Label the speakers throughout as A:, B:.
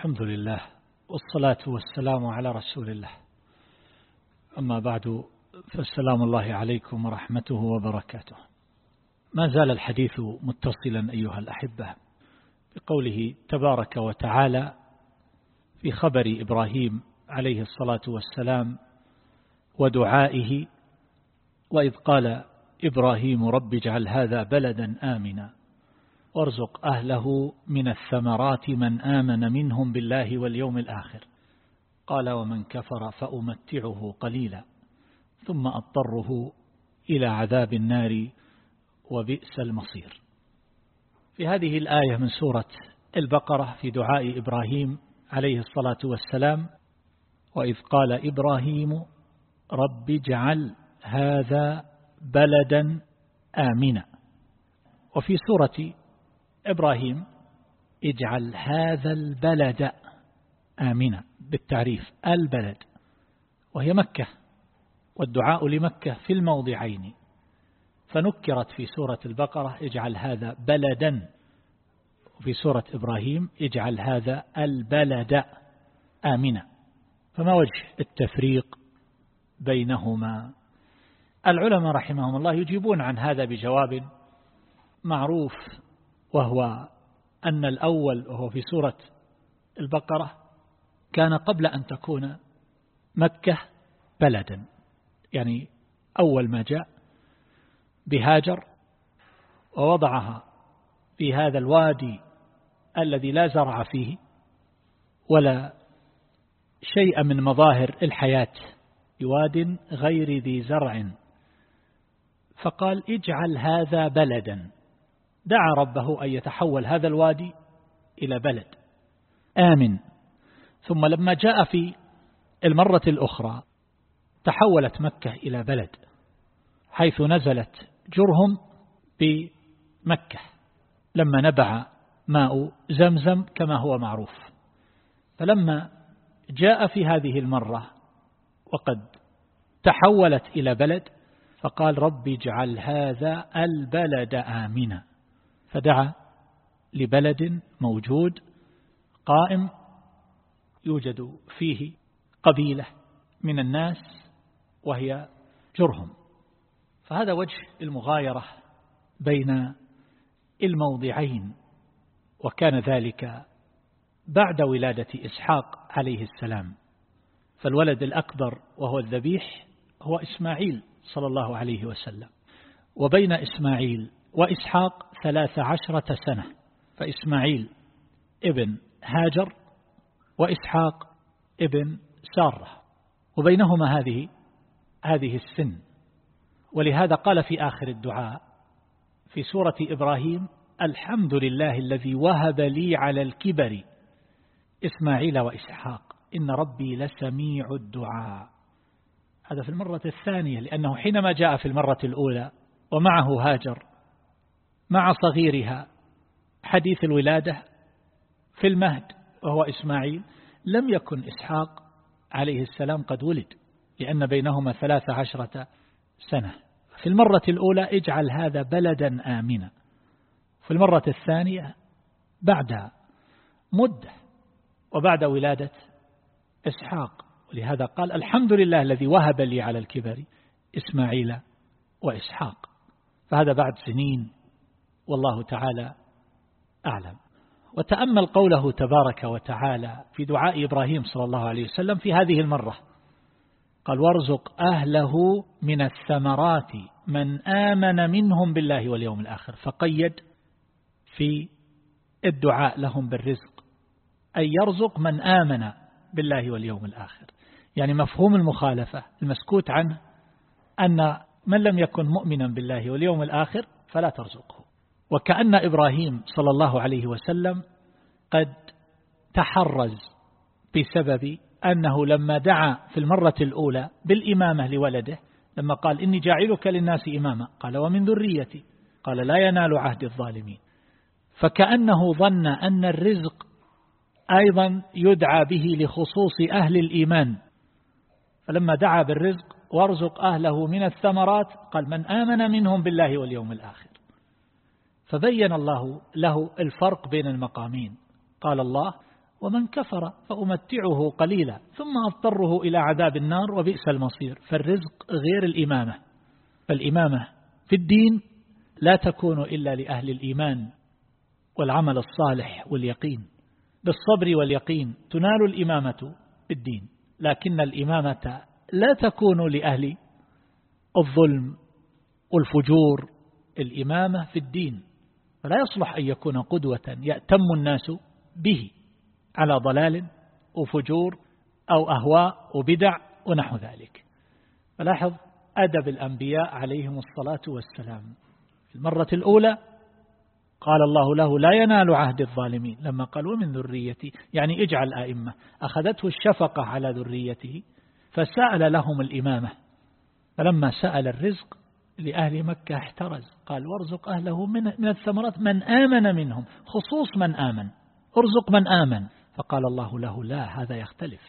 A: الحمد لله والصلاة والسلام على رسول الله. أما بعد فالسلام الله عليكم ورحمته وبركاته. ما زال الحديث متصلا أيها الأحبة بقوله تبارك وتعالى في خبر إبراهيم عليه الصلاة والسلام ودعائه وإذ قال إبراهيم رب اجعل هذا بلدا آمنا. وارزق أهله من الثمرات من آمن منهم بالله واليوم الآخر. قال ومن كفر فأمتعه قليلا ثم أضطره إلى عذاب النار وبئس المصير. في هذه الآية من سورة البقرة في دعاء إبراهيم عليه الصلاة والسلام وإذ قال إبراهيم رب اجعل هذا بلدا آمنا. وفي سورة إبراهيم اجعل هذا البلد آمنا بالتعريف البلد. وهي مكة والدعاء لمكة في الموضعين. فنكرت في سورة البقرة اجعل هذا بلدا. وفي سورة إبراهيم اجعل هذا البلد آمنا. فما وجه التفريق بينهما؟ العلماء رحمهم الله يجيبون عن هذا بجواب معروف وهو أن الأول وهو في سورة البقرة كان قبل أن تكون مكة بلدا. يعني أول ما جاء بهاجر ووضعها في هذا الوادي الذي لا زرع فيه ولا شيء من مظاهر الحياة بواد غير ذي زرع. فقال اجعل هذا بلدا. دعا ربه أن يتحول هذا الوادي إلى بلد. آمن ثم لما جاء في المرة الأخرى تحولت مكة إلى بلد حيث نزلت جرهم بمكة. لما نبع ماء زمزم كما هو معروف. فلما جاء في هذه المرة وقد تحولت إلى بلد فقال رب اجعل هذا البلد آمنا. فدعا لبلد موجود قائم يوجد فيه قبيلة من الناس وهي جرهم. فهذا وجه المغايرة بين الموضعين وكان ذلك بعد ولادة إسحاق عليه السلام. فالولد الأكبر وهو الذبيح هو إسماعيل صلى الله عليه وسلم. وبين إسماعيل وإسحاق ثلاث عشرة سنة فإسماعيل ابن هاجر وإسحاق ابن سارة وبينهما هذه هذه السن. ولهذا قال في آخر الدعاء في سورة إبراهيم الحمد لله الذي وهب لي على الكبر إسماعيل وإسحاق إن ربي لسميع الدعاء. هذا في المرة الثانية لأنه حينما جاء في المرة الأولى ومعه هاجر مع صغيرها. حديث الولادة في المهد وهو إسماعيل لم يكن إسحاق عليه السلام قد ولد لأن بينهما ثلاث عشرة سنة. في المرة الأولى اجعل هذا بلدا آمنا. في المرة الثانية بعد مدة وبعد ولادة إسحاق. ولهذا قال الحمد لله الذي وهب لي على الكبر إسماعيل وإسحاق. فهذا بعد سنين والله تعالى أعلم. وتأمل قوله تبارك وتعالى في دعاء إبراهيم صلى الله عليه وسلم في هذه المرة. قال وارزق أهله من الثمرات من آمن منهم بالله واليوم الآخر. فقيد في الدعاء لهم بالرزق أي يرزق من آمن بالله واليوم الآخر. يعني مفهوم المخالفة المسكوت عنه أن من لم يكن مؤمنا بالله واليوم الآخر فلا ترزقه. وكأن إبراهيم صلى الله عليه وسلم قد تحرز بسبب أنه لما دعا في المرة الأولى بالإمامة لولده لما قال إني جاعلك للناس إماما قال ومن ذريتي قال لا ينال عهد الظالمين. فكأنه ظن أن الرزق أيضا يدعى به لخصوص أهل الإيمان. فلما دعا بالرزق وارزق أهله من الثمرات قال من آمن منهم بالله واليوم الآخر. فبين الله له الفرق بين المقامين. قال الله ومن كفر فأمتعه قليلا ثم أضطره إلى عذاب النار وبئس المصير. فالرزق غير الإمامة. فالإمامة في الدين لا تكون إلا لأهل الإيمان والعمل الصالح واليقين. بالصبر واليقين تنال الإمامة بالدين لكن الإمامة لا تكون لأهل الظلم والفجور. الإمامة في الدين فلا يصلح أن يكون قدوة يأتم الناس به على ضلال وفجور أو أهواء وبدع ونحو ذلك. فلاحظ أدب الأنبياء عليهم الصلاة والسلام. في المرة الأولى قال الله له لا ينال عهد الظالمين. لما قال ومن ذريتي يعني اجعل آئمة. أخذته الشفقة على ذريته فسأل لهم الإمامة. فلما سأل الرزق لأهل مكة احترز. قال وارزق أهله من, من الثمرات من آمن منهم. خصوص من آمن. ارزق من آمن. فقال الله له لا هذا يختلف.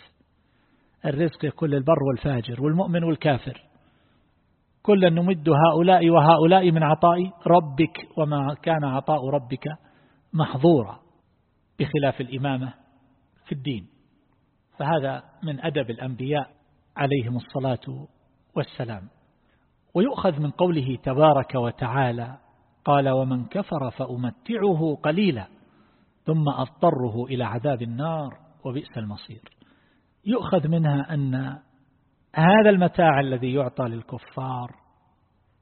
A: الرزق يكون للبر والفاجر والمؤمن والكافر. كلا نمد هؤلاء وهؤلاء من عطاء ربك وما كان عطاء ربك محظورا بخلاف الإمامة في الدين. فهذا من أدب الأنبياء عليهم الصلاة والسلام. ويؤخذ من قوله تبارك وتعالى قال ومن كفر فأمتعه قليلا ثم أضطره إلى عذاب النار وبئس المصير. يؤخذ منها أن هذا المتاع الذي يعطى للكفار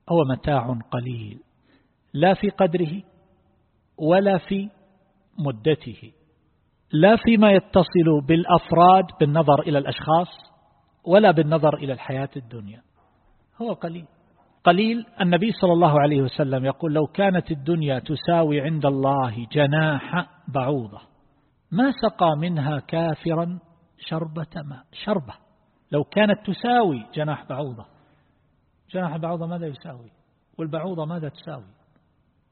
A: هو متاع قليل لا في قدره ولا في مدته لا فيما يتصل بالأفراد بالنظر إلى الأشخاص ولا بالنظر إلى الحياة الدنيا هو قليل. قليل النبي صلى الله عليه وسلم يقول لو كانت الدنيا تساوي عند الله جناح بعوضة ما سقى منها كافرا؟ شربة ماء. شربة. لو كانت تساوي جناح بعوضة. جناح بعوضة ماذا يساوي؟ والبعوضة ماذا تساوي؟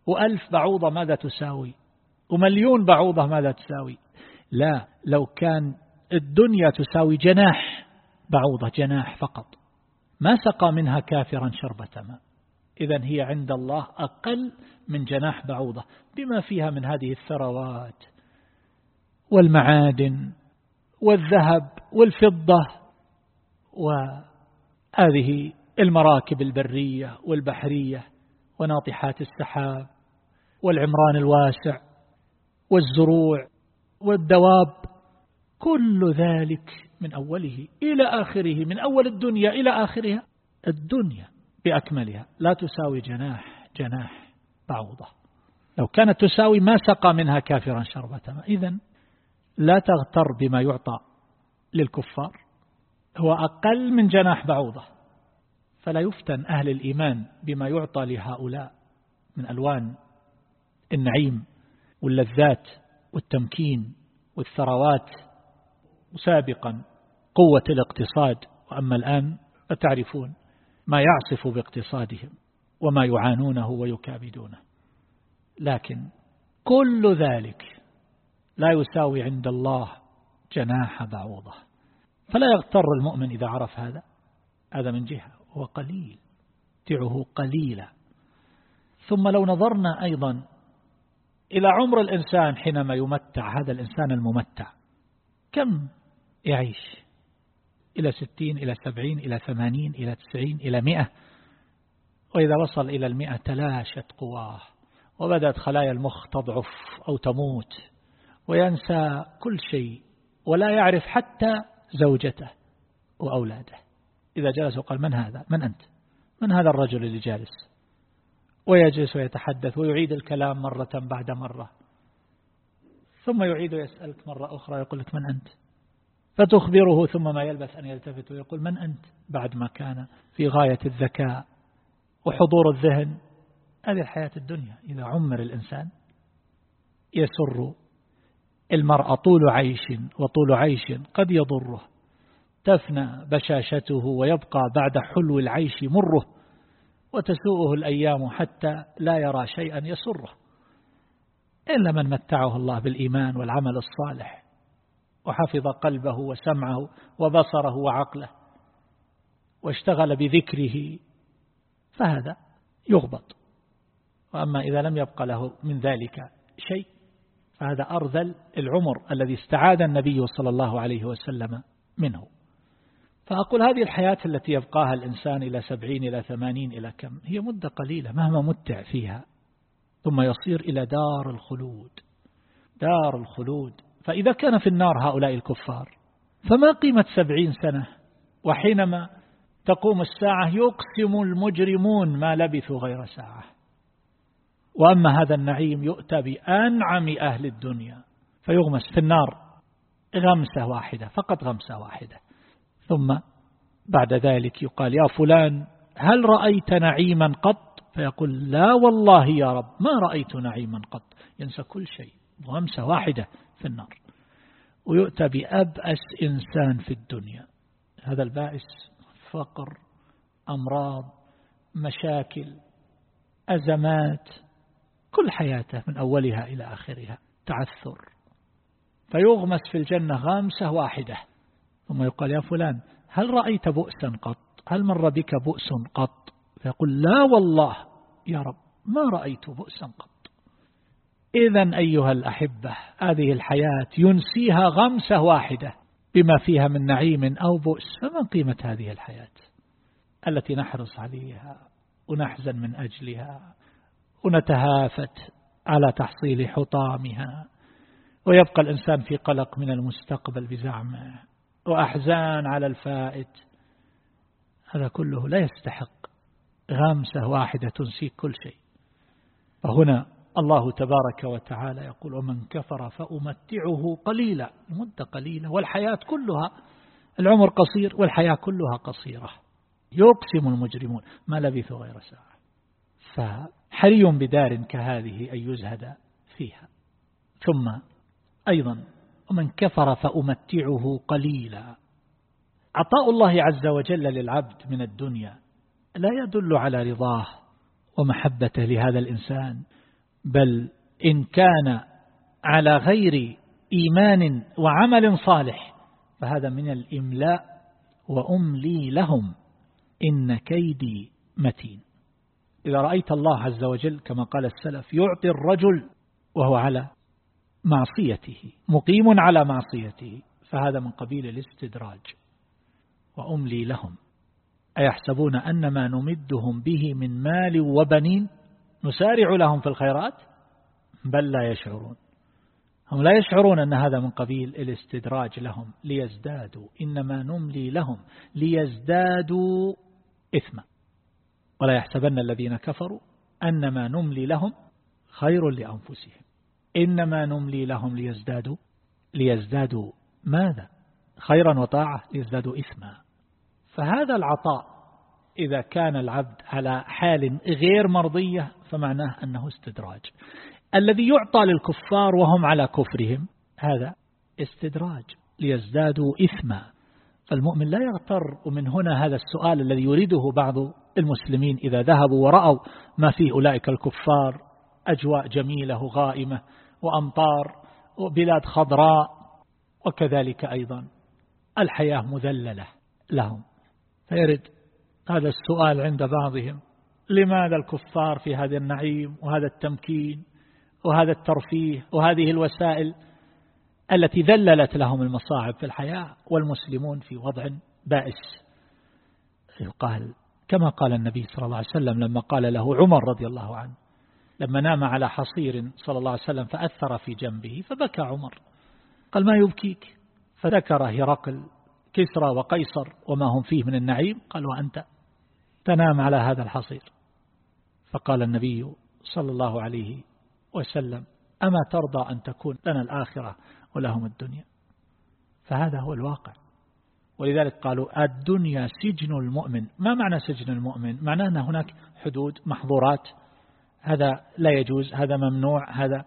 A: وألف بعوضة ماذا تساوي؟ ومليون بعوضة ماذا تساوي؟ لا لو كان الدنيا تساوي جناح بعوضة جناح فقط. ما سقى منها كافرا شربة ماء إذا هي عند الله أقل من جناح بعوضة بما فيها من هذه الثروات والمعادن والذهب والفضة وهذه المراكب البرية والبحرية وناطحات السحاب والعمران الواسع والزروع والدواب كل ذلك من أوله إلى آخره من أول الدنيا إلى آخرها الدنيا بأكملها. لا تساوي جناح جناح بعوضة. لو كانت تساوي ما سقى منها كافرا شربة إذا لا تغتر بما يعطى للكفار. هو أقل من جناح بعوضة. فلا يفتن أهل الإيمان بما يعطى لهؤلاء من ألوان النعيم واللذات والتمكين والثروات سابقا قوة الاقتصاد وأما الآن فتعرفون ما يعصف باقتصادهم وما يعانونه ويكابدونه. لكن كل ذلك لا يساوي عند الله جناح بعوضة. فلا يغتر المؤمن إذا عرف هذا هذا من جهة هو قليل تعه قليلا ثم لو نظرنا أيضا إلى عمر الإنسان حينما يمتع هذا الإنسان الممتع كم يعيش إلى ستين إلى سبعين إلى ثمانين إلى تسعين إلى مئة. وإذا وصل إلى المئة تلاشت قواه. وبدأت خلايا المخ تضعف أو تموت. وينسى كل شيء. ولا يعرف حتى زوجته وأولاده. إذا جلس وقال من هذا؟ من أنت؟ من هذا الرجل اللي جالس؟ ويجلس ويتحدث ويعيد الكلام مرة بعد مرة. ثم يعيد يسألك مرة أخرى يقول لك من أنت؟ فتخبره ثم ما يلبث أن يلتفت ويقول من أنت بعد ما كان في غاية الذكاء وحضور الذهن؟ هذه الحياة الدنيا. إذا عمر الإنسان يسر المرأة طول عيش وطول عيش قد يضره تفنى بشاشته ويبقى بعد حلو العيش مره وتسوءه الأيام حتى لا يرى شيئا يسره إلا من متعه الله بالإيمان والعمل الصالح. وحفظ قلبه وسمعه وبصره وعقله واشتغل بذكره فهذا يغبط. وأما إذا لم يبق له من ذلك شيء فهذا أرذل العمر الذي استعاد النبي صلى الله عليه وسلم منه. فأقول هذه الحياة التي يبقاها الإنسان إلى سبعين إلى ثمانين إلى كم هي مدة قليلة مهما متع فيها ثم يصير إلى دار الخلود. دار الخلود. فإذا كان في النار هؤلاء الكفار فما قيمة سبعين سنة؟ وحينما تقوم الساعة يقسم المجرمون ما لبثوا غير ساعة. وأما هذا النعيم يؤتى بأنعم أهل الدنيا فيغمس في النار غمسة واحدة فقط غمسة واحدة. ثم بعد ذلك يقال يا فلان هل رأيت نعيما قط؟ فيقول لا والله يا رب ما رأيت نعيما قط. ينسى كل شيء غمسة واحدة. النار. ويؤتى بأبأس إنسان في الدنيا. هذا البائس فقر أمراض مشاكل أزمات كل حياته من أولها إلى آخرها تعثر. فيغمس في الجنة غامسة واحدة. ثم يقال يا فلان هل رأيت بؤسا قط؟ هل مر بك بؤس قط؟ فيقول لا والله يا رب ما رأيت بؤسا قط. إذا أيها الأحبة هذه الحياة ينسيها غمسة واحدة بما فيها من نعيم أو بؤس فما قيمة هذه الحياة؟ التي نحرص عليها ونحزن من أجلها ونتهافت على تحصيل حطامها ويبقى الإنسان في قلق من المستقبل بزعمه وأحزان على الفائت. هذا كله لا يستحق غامسة واحدة تنسيك كل شيء. فهنا الله تبارك وتعالى يقول ومن كفر فأمتعه قليلا مدة قليلة والحياة كلها العمر قصير والحياة كلها قصيرة. يقسم المجرمون ما لبثوا غير ساعة. فحري بدار كهذه أن يزهد فيها. ثم أيضا ومن كفر فأمتعه قليلا. عطاء الله عز وجل للعبد من الدنيا لا يدل على رضاه ومحبته لهذا الإنسان. بل إن كان على غير إيمان وعمل صالح فهذا من الإملاء وأملي لهم إن كيدي متين. إذا رأيت الله عز وجل كما قال السلف يعطي الرجل وهو على معصيته مقيم على معصيته فهذا من قبيل الاستدراج. وأملي لهم. أيحسبون أن ما نمدهم به من مال وبنين؟ نسارع لهم في الخيرات؟ بل لا يشعرون. هم لا يشعرون أن هذا من قبيل الاستدراج لهم ليزدادوا. إنما نملي لهم ليزدادوا إثما. ولا يحسبن الذين كفروا أنما نملي لهم خير لأنفسهم. إنما نملي لهم ليزدادوا. ليزدادوا ماذا؟ خيرا وطاعة ليزدادوا إثما. فهذا العطاء إذا كان العبد على حال غير مرضية فمعناه أنه استدراج. الذي يعطى للكفار وهم على كفرهم هذا استدراج ليزدادوا إثما. فالمؤمن لا يغتر ومن هنا هذا السؤال الذي يريده بعض المسلمين إذا ذهبوا ورأوا ما فيه أولئك الكفار أجواء جميلة غائمة وأمطار وبلاد خضراء وكذلك أيضا. الحياة مذللة لهم. فيرد هذا السؤال عند بعضهم. لماذا الكفار في هذا النعيم وهذا التمكين وهذا الترفيه وهذه الوسائل التي ذللت لهم المصاعب في الحياة والمسلمون في وضع بائس؟ يقال كما قال النبي صلى الله عليه وسلم لما قال له عمر رضي الله عنه لما نام على حصير صلى الله عليه وسلم فأثر في جنبه فبكى عمر. قال ما يبكيك؟ فذكر هرقل كسرى وقيصر وما هم فيه من النعيم؟ قال وأنت تنام على هذا الحصير. فقال النبي صلى الله عليه وسلم أما ترضى أن تكون لنا الآخرة ولهم الدنيا؟ فهذا هو الواقع. ولذلك قالوا الدنيا سجن المؤمن. ما معنى سجن المؤمن؟ معناه أن هناك حدود محظورات. هذا لا يجوز هذا ممنوع هذا.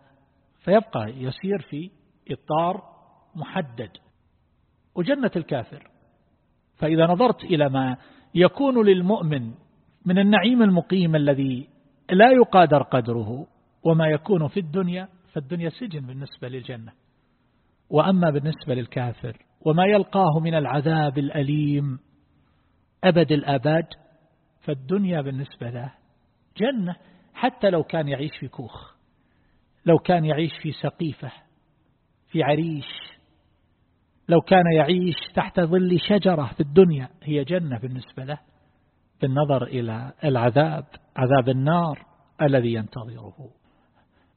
A: فيبقى يسير في إطار محدد. وجنة الكافر. فإذا نظرت إلى ما يكون للمؤمن من النعيم المقيم الذي لا يقادر قدره وما يكون في الدنيا فالدنيا سجن بالنسبة للجنة. وأما بالنسبة للكافر وما يلقاه من العذاب الأليم أبد الآباد فالدنيا بالنسبة له جنة حتى لو كان يعيش في كوخ لو كان يعيش في سقيفة في عريش لو كان يعيش تحت ظل شجرة في الدنيا هي جنة بالنسبة له بالنظر إلى العذاب عذاب النار الذي ينتظره.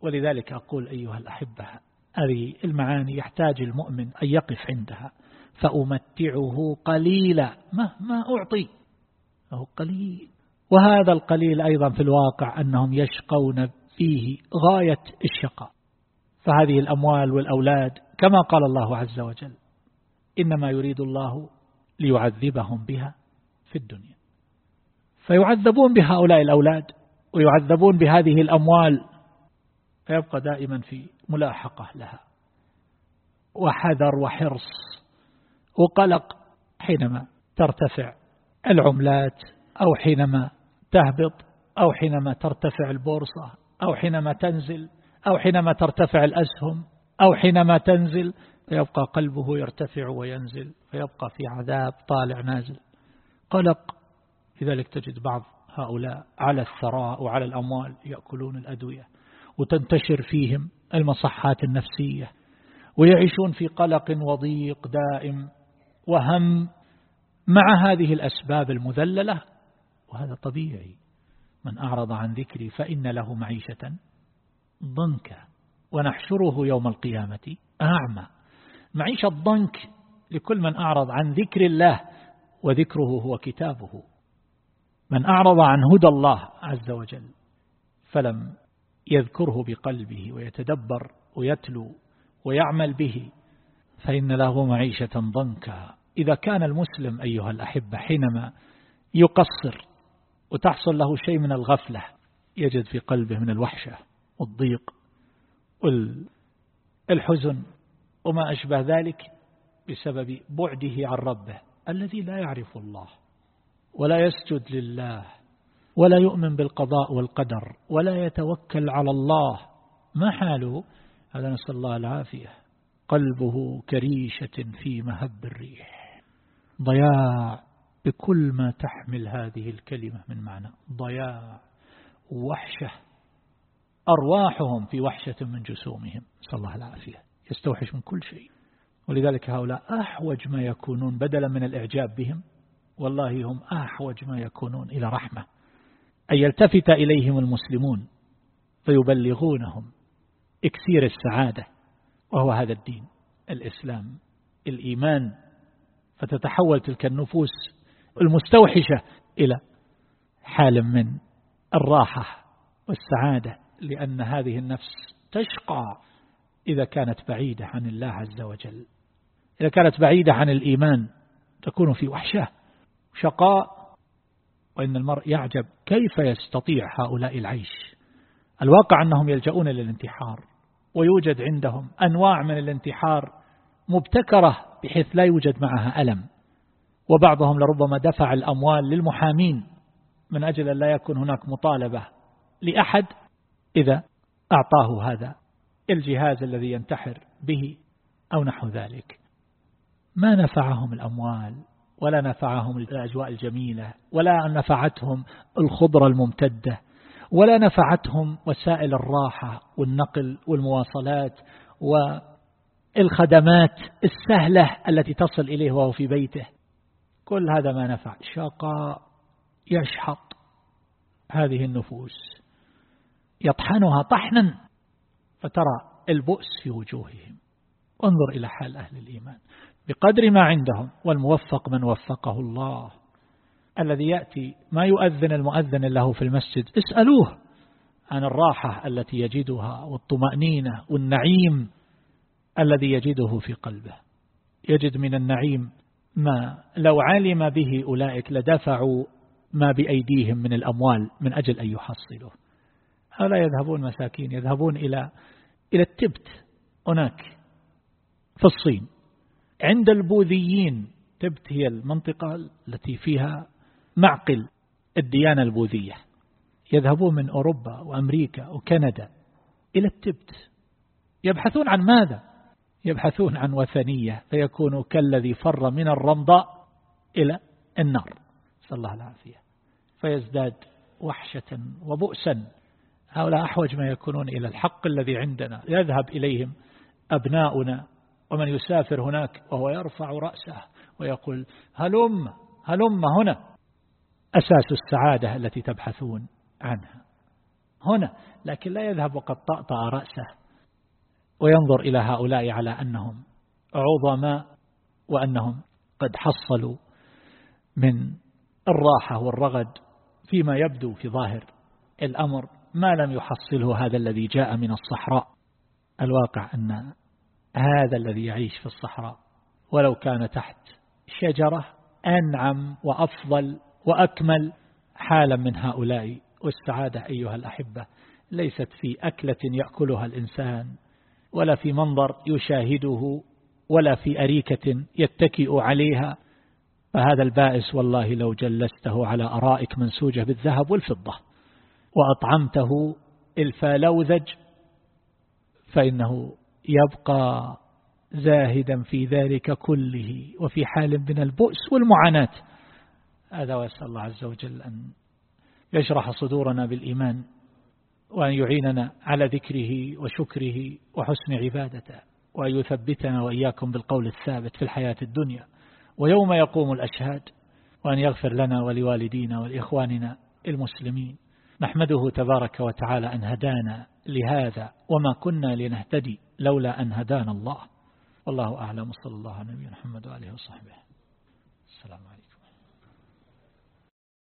A: ولذلك أقول أيها الأحبة هذه المعاني يحتاج المؤمن أن يقف عندها فأمتعه قليلا مهما أعطي فهو قليل. وهذا القليل أيضا في الواقع أنهم يشقون فيه غاية الشقاء. فهذه الأموال والأولاد كما قال الله عز وجل إنما يريد الله ليعذبهم بها في الدنيا. فيعذبون بهؤلاء الأولاد ويعذبون بهذه الأموال فيبقى دائما في ملاحقة لها. وحذر وحرص وقلق حينما ترتفع العملات أو حينما تهبط أو حينما ترتفع البورصة أو حينما تنزل أو حينما ترتفع الأسهم أو حينما تنزل فيبقى قلبه يرتفع وينزل فيبقى في عذاب طالع نازل. قلق لذلك تجد بعض هؤلاء على الثراء وعلى الأموال يأكلون الأدوية وتنتشر فيهم المصحات النفسية ويعيشون في قلق وضيق دائم وهم مع هذه الأسباب المذللة. وهذا طبيعي من أعرض عن ذكري فإن له معيشة ضنكا ونحشره يوم القيامة أعمى. معيشة ضنك لكل من أعرض عن ذكر الله وذكره هو كتابه. من أعرض عن هدى الله عز وجل فلم يذكره بقلبه ويتدبر ويتلو ويعمل به فإن له معيشة ضنكا. إذا كان المسلم أيها الأحبة حينما يقصر وتحصل له شيء من الغفلة يجد في قلبه من الوحشة والضيق والحزن. وما أشبه ذلك بسبب بعده عن ربه الذي لا يعرف الله ولا يسجد لله ولا يؤمن بالقضاء والقدر ولا يتوكل على الله. ما حاله؟ هذا نسأل الله العافية. قلبه كريشة في مهب الريح. ضياع بكل ما تحمل هذه الكلمة من معنى. ضياع. وحشة. أرواحهم في وحشة من جسومهم. صلى الله العافية. يستوحش من كل شيء. ولذلك هؤلاء أحوج ما يكونون بدلا من الإعجاب بهم والله هم أحوج ما يكونون إلى رحمة. أن يلتفت إليهم المسلمون فيبلغونهم إكسير السعادة وهو هذا الدين الإسلام الإيمان. فتتحول تلك النفوس المستوحشة إلى حال من الراحة والسعادة لأن هذه النفس تشقى. إذا كانت بعيدة عن الله عز وجل. إذا كانت بعيدة عن الإيمان تكون في وحشة شقاء وإن المرء يعجب كيف يستطيع هؤلاء العيش؟ الواقع أنهم يلجؤون للانتحار ويوجد عندهم أنواع من الانتحار مبتكرة بحيث لا يوجد معها ألم. وبعضهم لربما دفع الأموال للمحامين من أجل أن لا يكون هناك مطالبة لأحد إذا أعطاه هذا. الجهاز الذي ينتحر به أو نحو ذلك. ما نفعهم الأموال ولا نفعهم الأجواء الجميلة ولا نفعتهم الخضرة الممتدة ولا نفعتهم وسائل الراحة والنقل والمواصلات والخدمات السهلة التي تصل إليه وهو في بيته. كل هذا ما نفع. شقاء يشحط هذه النفوس. يطحنها طحنا. فترى البؤس في وجوههم. انظر إلى حال أهل الإيمان. بقدر ما عندهم والموفق من وفقه الله. الذي يأتي ما يؤذن المؤذن له في المسجد؟ اسألوه عن الراحة التي يجدها والطمأنينة والنعيم الذي يجده في قلبه. يجد من النعيم ما لو علم به أولئك لدفعوا ما بأيديهم من الأموال من أجل أن يحصلوا هؤلاء يذهبون مساكين يذهبون إلى إلى التبت هناك في الصين. عند البوذيين تبت هي المنطقة التي فيها معقل الديانة البوذية. يذهبون من أوروبا وأمريكا وكندا إلى التبت. يبحثون عن ماذا؟ يبحثون عن وثنية فيكون كالذي فر من الرمضاء إلى النار. صلى الله العافية. فيزداد وحشة وبؤسا. هؤلاء أحوج ما يكونون إلى الحق الذي عندنا. يذهب إليهم أبناؤنا ومن يسافر هناك وهو يرفع رأسه ويقول هلم هلم هنا. أساس السعادة التي تبحثون عنها. هنا لكن لا يذهب وقد طأطأ رأسه. وينظر إلى هؤلاء على أنهم عظماء وأنهم قد حصلوا من الراحة والرغد فيما يبدو في ظاهر الأمر. ما لم يحصله هذا الذي جاء من الصحراء. الواقع أن هذا الذي يعيش في الصحراء ولو كان تحت شجرة أنعم وأفضل وأكمل حالا من هؤلاء. والسعادة أيها الأحبة ليست في أكلة يأكلها الإنسان ولا في منظر يشاهده ولا في أريكة يتكئ عليها. فهذا البائس والله لو جلسته على أرائك منسوجة بالذهب والفضة. وأطعمته الفالوذج فإنه يبقى زاهدا في ذلك كله وفي حال من البؤس والمعاناة. هذا ويسأل الله عز وجل أن يشرح صدورنا بالإيمان وأن يعيننا على ذكره وشكره وحسن عبادته وأن يثبتنا وإياكم بالقول الثابت في الحياة الدنيا. ويوم يقوم الأشهاد وأن يغفر لنا ولوالدينا ولإخواننا المسلمين. نحمده تبارك وتعالى أن هدانا لهذا وما كنا لنهتدي لولا أن هدانا الله. والله أعلم. صلى الله على نبينا محمد وآله وصحبه. السلام عليكم.